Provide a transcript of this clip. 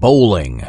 bowling.